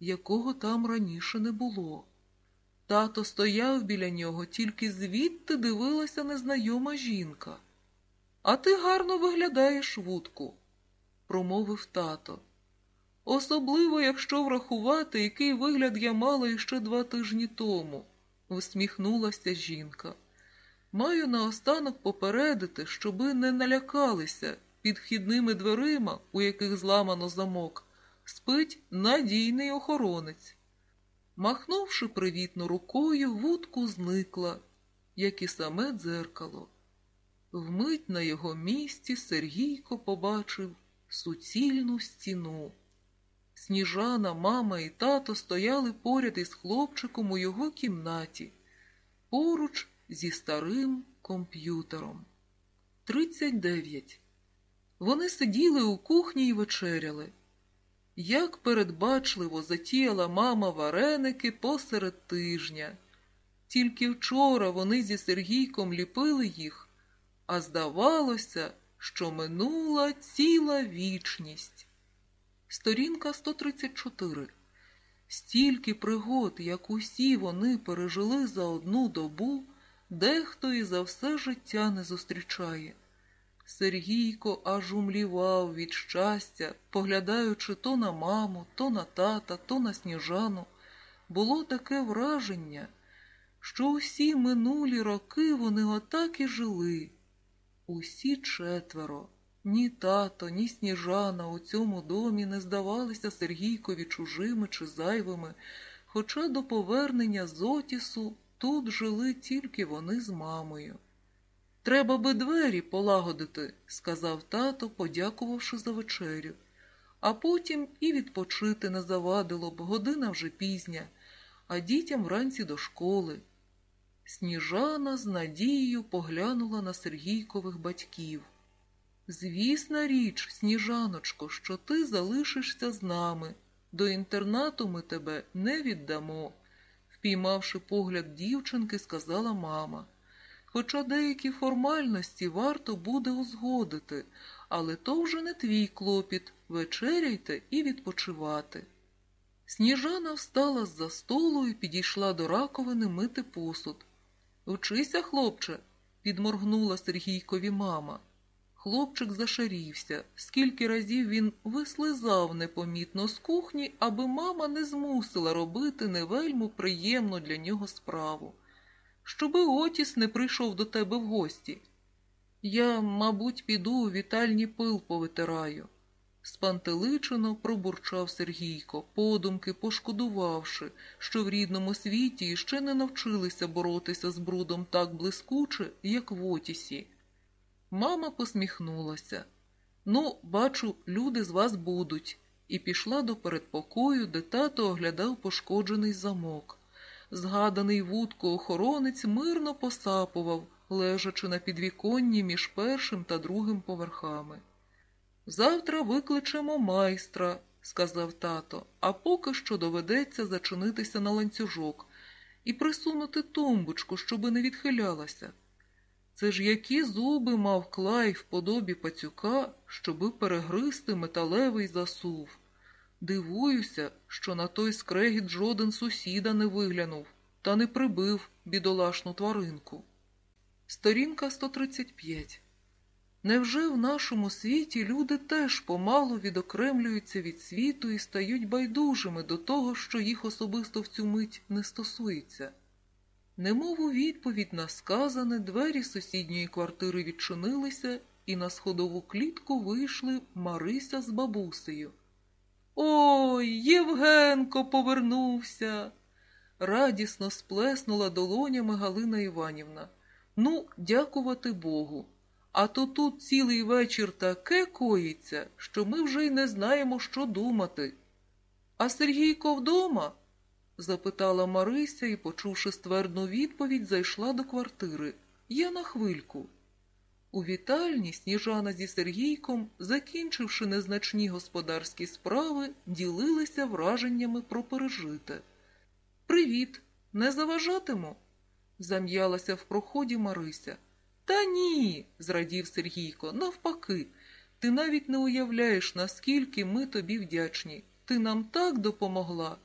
якого там раніше не було. Тато стояв біля нього, тільки звідти дивилася незнайома жінка. А ти гарно виглядаєш, вудку, промовив тато. Особливо, якщо врахувати, який вигляд я мала іще два тижні тому, усміхнулася жінка. Маю наостанок попередити, щоби не налякалися під вхідними дверима, у яких зламано замок, спить надійний охоронець. Махнувши привітно рукою, вудку зникла, як і саме дзеркало. Вмить на його місці Сергійко побачив суцільну стіну. Сніжана, мама і тато стояли поряд із хлопчиком у його кімнаті, поруч зі старим комп'ютером. 39. Вони сиділи у кухні і вечеряли. Як передбачливо затіяла мама вареники посеред тижня. Тільки вчора вони зі Сергійком ліпили їх, а здавалося, що минула ціла вічність. Сторінка 134. Стільки пригод, як усі вони пережили за одну добу, дехто і за все життя не зустрічає. Сергійко аж умлівав від щастя, поглядаючи то на маму, то на тата, то на сніжану. Було таке враження, що усі минулі роки вони отак і жили. Усі четверо. Ні тато, ні сніжана у цьому домі не здавалися Сергійкові чужими чи зайвими, хоча до повернення з Отісу тут жили тільки вони з мамою. Треба би двері полагодити, сказав тато, подякувавши за вечерю. А потім і відпочити не завадило б, година вже пізня, а дітям вранці до школи. Сніжана з надією поглянула на Сергійкових батьків. Звісна річ, сніжаночко, що ти залишишся з нами. До інтернату ми тебе не віддамо, впіймавши погляд дівчинки, сказала мама. Хоча деякі формальності варто буде узгодити, але то вже не твій клопіт, вечеряйте і відпочивати. Сніжана встала з за столу і підійшла до раковини мити посуд. Вчися, хлопче, підморгнула Сергійкові мама. Хлопчик зашарівся, скільки разів він вислизав непомітно з кухні, аби мама не змусила робити невельму приємну для нього справу. Щоби Отіс не прийшов до тебе в гості. Я, мабуть, піду у вітальні пил повитираю. Спантеличено пробурчав Сергійко, подумки пошкодувавши, що в рідному світі ще не навчилися боротися з брудом так блискуче, як в Отісі. Мама посміхнулася. Ну, бачу, люди з вас будуть, і пішла до передпокою, де тато оглядав пошкоджений замок. Згаданий вудко охоронець мирно посапував, лежачи на підвіконні між першим та другим поверхами. Завтра викличемо майстра, сказав тато, а поки що доведеться зачинитися на ланцюжок і присунути тумбочку, щоби не відхилялася. Це ж які зуби мав клай в подобі пацюка, щоби перегризти металевий засув. Дивуюся, що на той скрегіт жоден сусіда не виглянув та не прибив бідолашну тваринку. Сторінка 135 Невже в нашому світі люди теж помалу відокремлюються від світу і стають байдужими до того, що їх особисто в цю мить не стосується? Немов у відповідь на сказане, двері сусідньої квартири відчинилися, і на сходову клітку вийшли Марися з бабусею. Ой, Євгенко повернувся. Радісно сплеснула долонями Галина Іванівна. Ну, дякувати Богу. А то тут цілий вечір таке коїться, що ми вже й не знаємо, що думати. А Сергійко вдома? запитала Марися і, почувши ствердну відповідь, зайшла до квартири. Я на хвильку. У вітальні Сніжана зі Сергійком, закінчивши незначні господарські справи, ділилися враженнями про пережите. Привіт, не заважатиму? зам'ялася в проході Марися. Та ні, зрадів Сергійко, навпаки, ти навіть не уявляєш, наскільки ми тобі вдячні. Ти нам так допомогла,